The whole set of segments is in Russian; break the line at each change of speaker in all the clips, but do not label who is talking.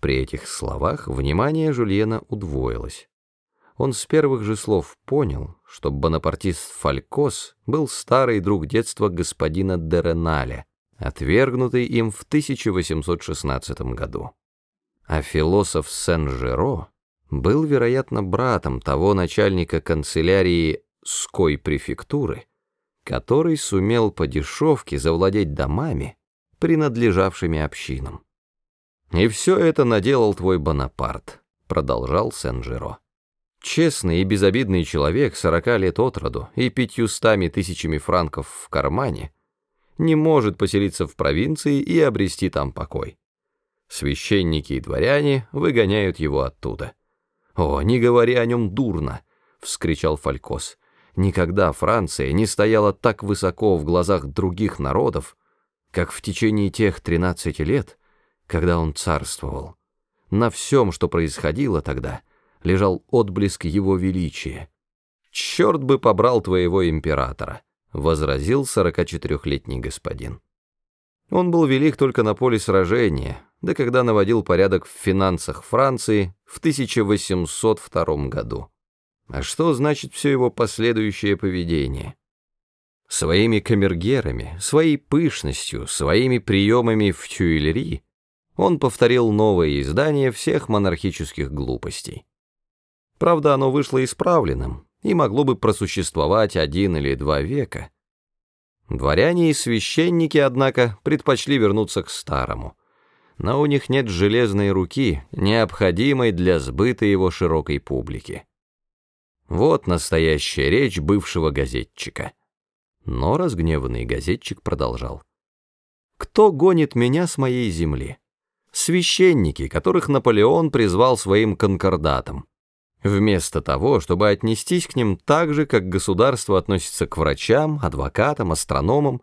При этих словах внимание Жульена удвоилось. Он с первых же слов понял, что бонапартист Фалькос был старый друг детства господина Дереналя, отвергнутый им в 1816 году. А философ Сен-Жеро был, вероятно, братом того начальника канцелярии Ской префектуры, который сумел по дешевке завладеть домами, принадлежавшими общинам. «И все это наделал твой Бонапарт», — продолжал Сен-Жеро. «Честный и безобидный человек, сорока лет от роду и пятьюстами тысячами франков в кармане, не может поселиться в провинции и обрести там покой. Священники и дворяне выгоняют его оттуда». «О, не говори о нем дурно!» — вскричал Фалькос. «Никогда Франция не стояла так высоко в глазах других народов, как в течение тех тринадцати лет, когда он царствовал. На всем, что происходило тогда, лежал отблеск его величия. «Черт бы побрал твоего императора», — возразил сорокачетырехлетний господин. Он был велик только на поле сражения, да когда наводил порядок в финансах Франции в 1802 году. А что значит все его последующее поведение? Своими камергерами, своей пышностью, своими приемами в тюильри он повторил новое издание всех монархических глупостей. Правда, оно вышло исправленным и могло бы просуществовать один или два века. Дворяне и священники, однако, предпочли вернуться к старому, но у них нет железной руки, необходимой для сбыта его широкой публики. Вот настоящая речь бывшего газетчика. Но разгневанный газетчик продолжал. «Кто гонит меня с моей земли? Священники, которых Наполеон призвал своим конкордатом. Вместо того, чтобы отнестись к ним так же, как государство относится к врачам, адвокатам, астрономам,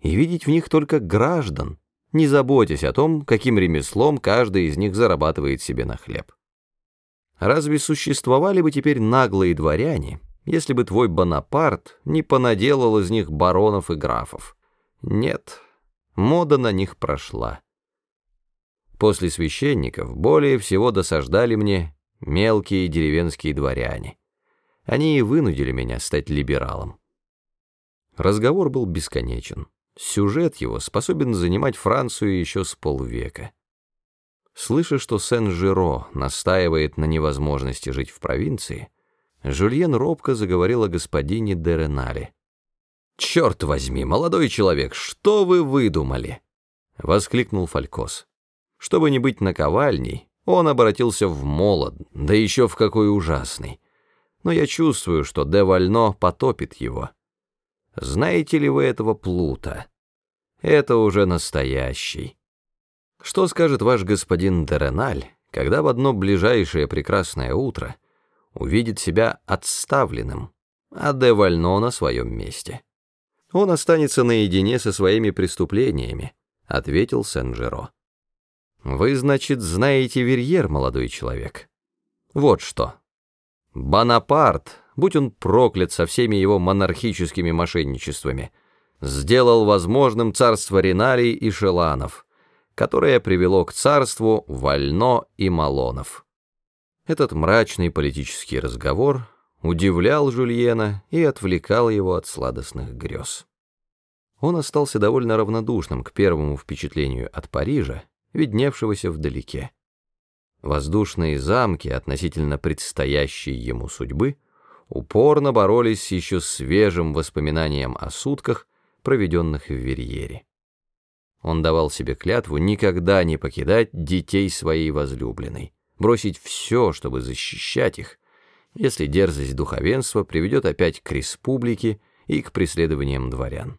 и видеть в них только граждан, не заботясь о том, каким ремеслом каждый из них зарабатывает себе на хлеб. Разве существовали бы теперь наглые дворяне, если бы твой Бонапарт не понаделал из них баронов и графов? Нет, мода на них прошла. После священников более всего досаждали мне мелкие деревенские дворяне. Они и вынудили меня стать либералом. Разговор был бесконечен. Сюжет его способен занимать Францию еще с полвека. Слыша, что Сен-Жиро настаивает на невозможности жить в провинции, Жюльен робко заговорил о господине де Ренале. «Черт возьми, молодой человек, что вы выдумали?» — воскликнул Фалькос. Чтобы не быть наковальней, он обратился в молод, да еще в какой ужасный. Но я чувствую, что де Вально потопит его. Знаете ли вы этого плута? Это уже настоящий. Что скажет ваш господин Дереналь, когда в одно ближайшее прекрасное утро увидит себя отставленным, а де Вально на своем месте? Он останется наедине со своими преступлениями, ответил Сен-Жеро. Вы, значит, знаете Верьер, молодой человек? Вот что. Бонапарт, будь он проклят со всеми его монархическими мошенничествами, сделал возможным царство Риналей и Шеланов, которое привело к царству Вально и Малонов. Этот мрачный политический разговор удивлял Жульена и отвлекал его от сладостных грез. Он остался довольно равнодушным к первому впечатлению от Парижа, видневшегося вдалеке. Воздушные замки относительно предстоящей ему судьбы упорно боролись с еще свежим воспоминанием о сутках, проведенных в Верьере. Он давал себе клятву никогда не покидать детей своей возлюбленной, бросить все, чтобы защищать их, если дерзость духовенства приведет опять к республике и к преследованиям дворян.